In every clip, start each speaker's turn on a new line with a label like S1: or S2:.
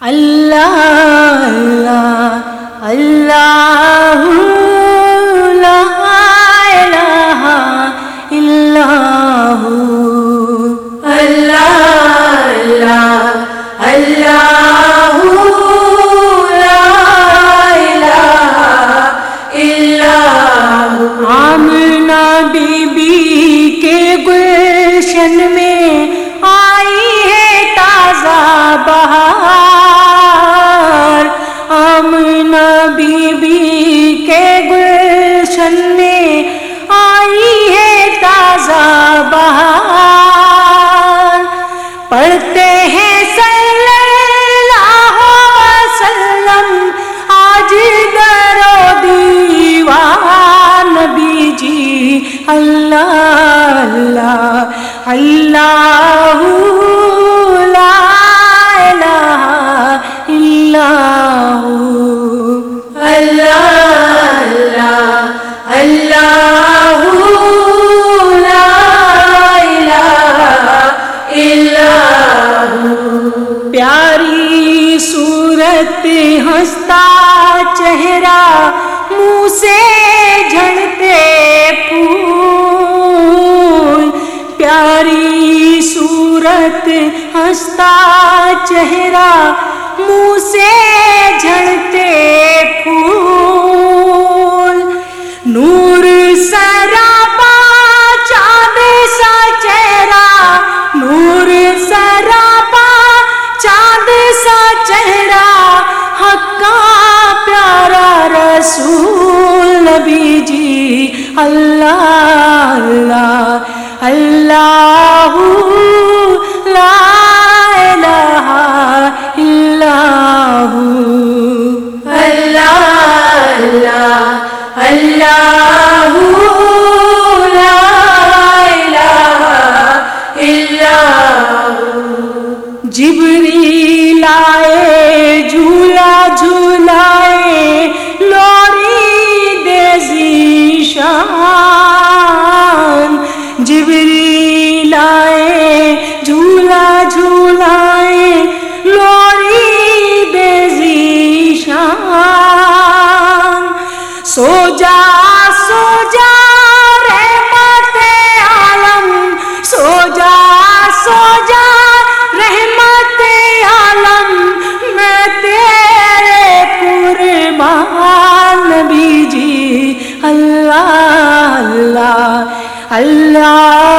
S1: اللہ اللہ لا الہ الا
S2: اللہ اللہ اللہ لا الہ الا
S1: پیاری صورت ہستا چہرہ منہ سے جھڑتے پھول۔ صورت ہنستا چہرہ، منہ سے جھڑتے پھول۔ نور سرا چاند سا چہرہ۔ نور سرا چاند سا چہرہ۔ حقا پیارا رسول نبی جی اللہ اللہ اللہ۔
S2: اللہ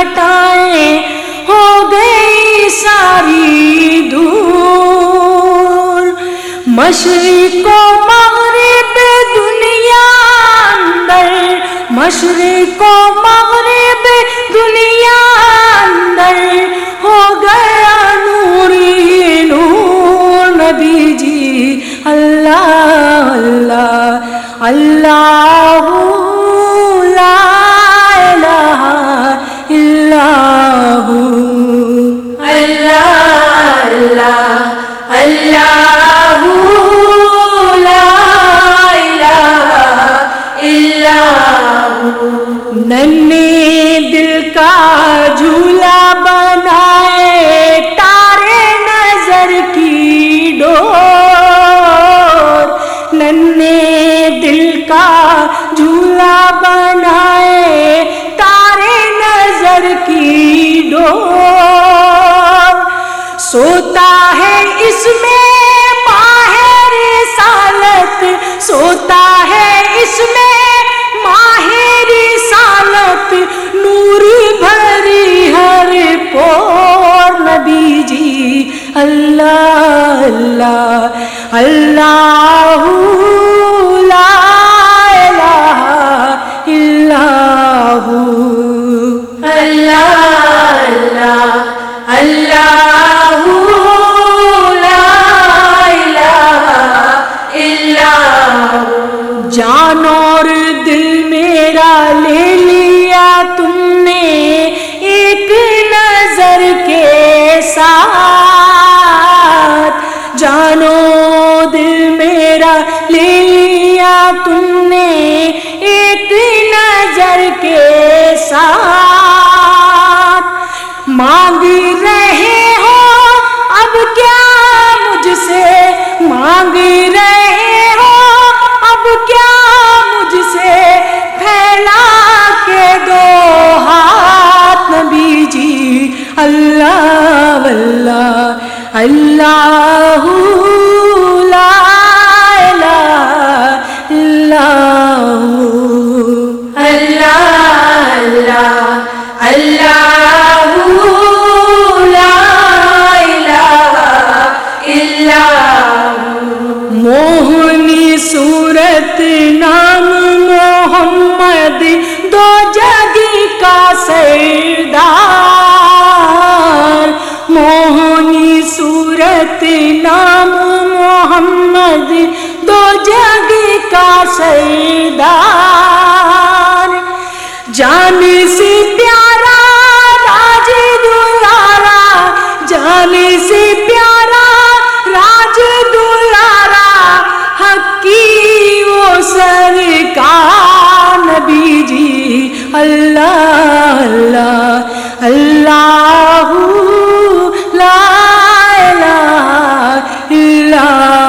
S2: ہٹائے ہو
S1: گئی ساری دور مشرق و مغرب دنیا اندر مشرق و مغرب دنیا اندر ہو گیا نوری نور۔ نبی جی اللہ اللہ اللہ۔
S2: اللہ اللہ
S1: مانگ رہے ہو؟ اب کیا مجھ سے پھیلا کے دو ہاتھ نبی جی؟ اللہ واللہ اللہ نام محمد دو جگ کا سیدہ۔ اللہ